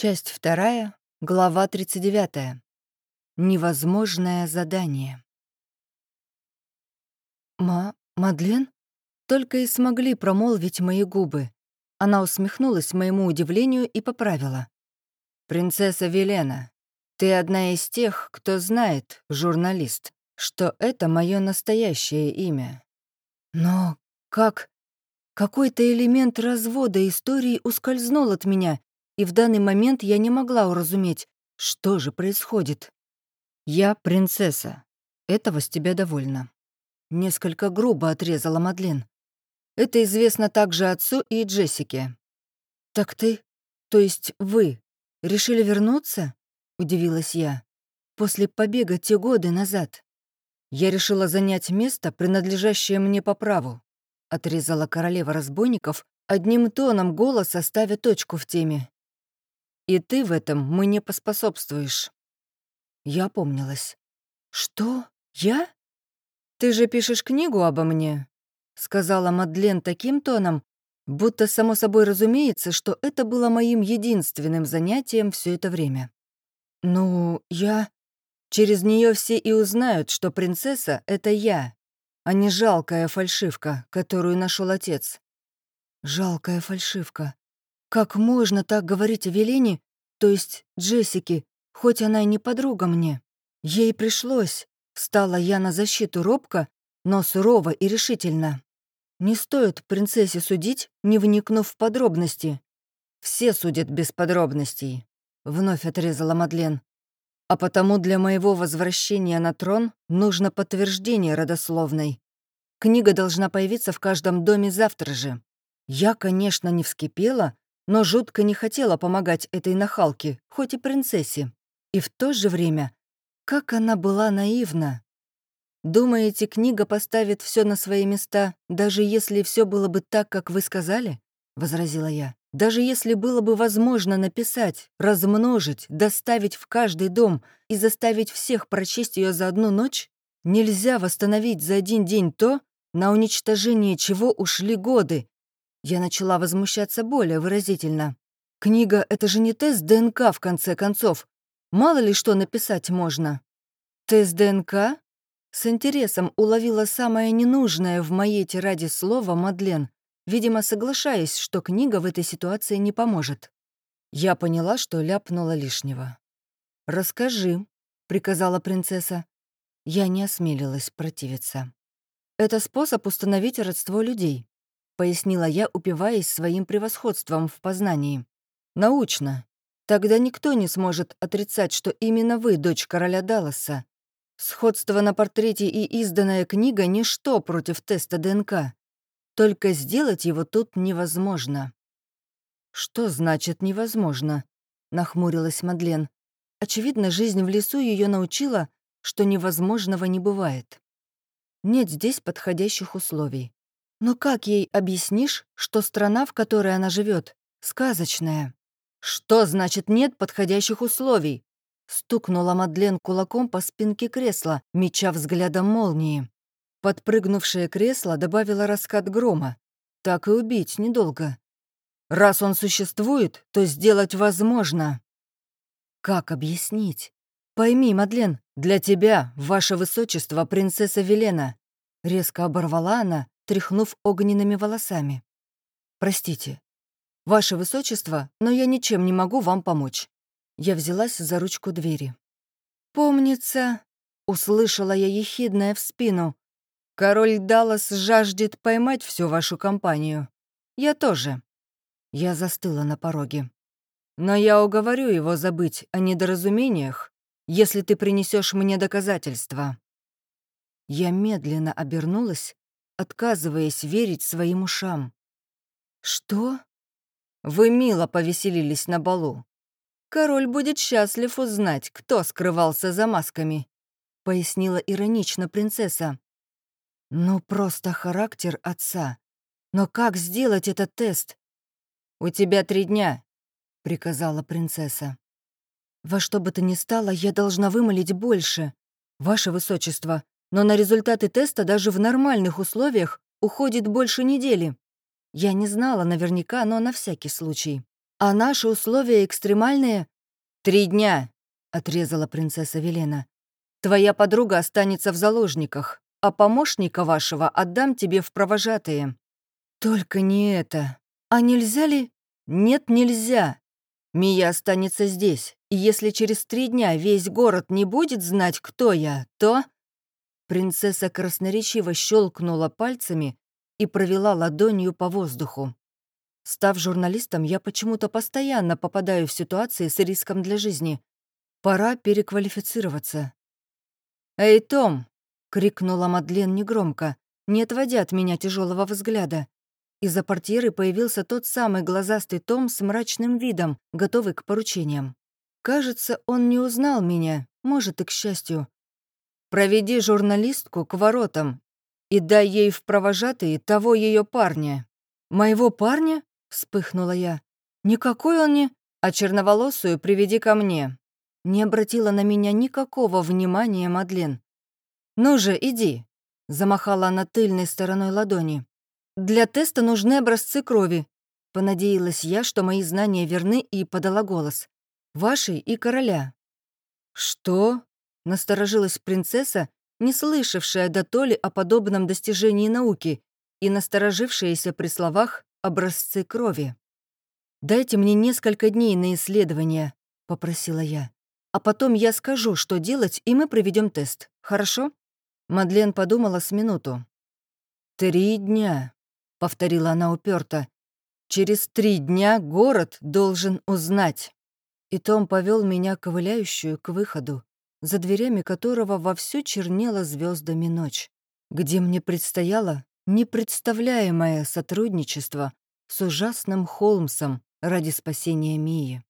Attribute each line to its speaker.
Speaker 1: Часть вторая, глава 39. Невозможное задание. «Ма... Мадлен?» Только и смогли промолвить мои губы. Она усмехнулась моему удивлению и поправила. «Принцесса Велена, ты одна из тех, кто знает, журналист, что это мое настоящее имя». «Но как...» Какой-то элемент развода истории ускользнул от меня, и в данный момент я не могла уразуметь, что же происходит. «Я принцесса. Этого с тебя довольно». Несколько грубо отрезала Мадлен. Это известно также отцу и Джессике. «Так ты, то есть вы, решили вернуться?» — удивилась я. «После побега те годы назад». «Я решила занять место, принадлежащее мне по праву», — отрезала королева разбойников, одним тоном голоса ставя точку в теме. И ты в этом мне поспособствуешь». Я помнилась. «Что? Я? Ты же пишешь книгу обо мне?» Сказала Мадлен таким тоном, будто само собой разумеется, что это было моим единственным занятием все это время. «Ну, я...» Через нее все и узнают, что принцесса — это я, а не жалкая фальшивка, которую нашел отец. Жалкая фальшивка. Как можно так говорить о Велине, то есть Джессике, хоть она и не подруга мне? Ей пришлось. Стала я на защиту робко, но сурово и решительно. Не стоит принцессе судить, не вникнув в подробности. Все судят без подробностей, — вновь отрезала Мадлен. А потому для моего возвращения на трон нужно подтверждение родословной. Книга должна появиться в каждом доме завтра же. Я, конечно, не вскипела, но жутко не хотела помогать этой нахалке, хоть и принцессе. И в то же время, как она была наивна. Думаете, книга поставит все на свои места, даже если все было бы так, как вы сказали? возразила я. Даже если было бы возможно написать, размножить, доставить в каждый дом и заставить всех прочесть ее за одну ночь, нельзя восстановить за один день то, на уничтожение чего ушли годы, я начала возмущаться более выразительно. «Книга — это же не тест ДНК, в конце концов. Мало ли что написать можно». «Тест ДНК?» С интересом уловила самое ненужное в моей тираде слово Мадлен, видимо, соглашаясь, что книга в этой ситуации не поможет. Я поняла, что ляпнула лишнего. «Расскажи», — приказала принцесса. Я не осмелилась противиться. Это способ установить родство людей пояснила я, упиваясь своим превосходством в познании. «Научно. Тогда никто не сможет отрицать, что именно вы дочь короля Далласа. Сходство на портрете и изданная книга — ничто против теста ДНК. Только сделать его тут невозможно». «Что значит невозможно?» — нахмурилась Мадлен. Очевидно, жизнь в лесу ее научила, что невозможного не бывает. Нет здесь подходящих условий. Но как ей объяснишь, что страна, в которой она живет, сказочная? Что значит нет подходящих условий? Стукнула Мадлен кулаком по спинке кресла, меча взглядом молнии. Подпрыгнувшее кресло добавило раскат грома. Так и убить недолго. Раз он существует, то сделать возможно. Как объяснить? Пойми, Мадлен, для тебя, ваше высочество, принцесса Велена. Резко оборвала она, тряхнув огненными волосами. «Простите, ваше высочество, но я ничем не могу вам помочь». Я взялась за ручку двери. «Помнится», — услышала я ехидное в спину, «король Даллас жаждет поймать всю вашу компанию. Я тоже». Я застыла на пороге. «Но я уговорю его забыть о недоразумениях, если ты принесешь мне доказательства». Я медленно обернулась отказываясь верить своим ушам. «Что?» «Вы мило повеселились на балу. Король будет счастлив узнать, кто скрывался за масками», — пояснила иронично принцесса. «Ну, просто характер отца. Но как сделать этот тест?» «У тебя три дня», — приказала принцесса. «Во что бы то ни стало, я должна вымолить больше. Ваше Высочество, но на результаты теста даже в нормальных условиях уходит больше недели. Я не знала наверняка, но на всякий случай. А наши условия экстремальные?» «Три дня», — отрезала принцесса Велена. «Твоя подруга останется в заложниках, а помощника вашего отдам тебе в провожатые». «Только не это. А нельзя ли?» «Нет, нельзя. Мия останется здесь, и если через три дня весь город не будет знать, кто я, то...» Принцесса красноречиво щелкнула пальцами и провела ладонью по воздуху. Став журналистом, я почему-то постоянно попадаю в ситуации с риском для жизни. Пора переквалифицироваться. «Эй, Том!» — крикнула Мадлен негромко, не отводя от меня тяжелого взгляда. Из-за портьеры появился тот самый глазастый Том с мрачным видом, готовый к поручениям. Кажется, он не узнал меня, может, и к счастью. «Проведи журналистку к воротам и дай ей в провожатые того ее парня». «Моего парня?» — вспыхнула я. «Никакой он не...» «А черноволосую приведи ко мне». Не обратила на меня никакого внимания Мадлен. «Ну же, иди», — замахала она тыльной стороной ладони. «Для теста нужны образцы крови». Понадеялась я, что мои знания верны, и подала голос. «Вашей и короля». «Что?» — насторожилась принцесса, не слышавшая до толи о подобном достижении науки и насторожившаяся при словах «образцы крови». «Дайте мне несколько дней на исследование», — попросила я. «А потом я скажу, что делать, и мы проведем тест. Хорошо?» Мадлен подумала с минуту. «Три дня», — повторила она уперто. «Через три дня город должен узнать». И Том повел меня ковыляющую к выходу, за дверями которого вовсю чернела звездами ночь, где мне предстояло непредставляемое сотрудничество с ужасным Холмсом ради спасения Мии.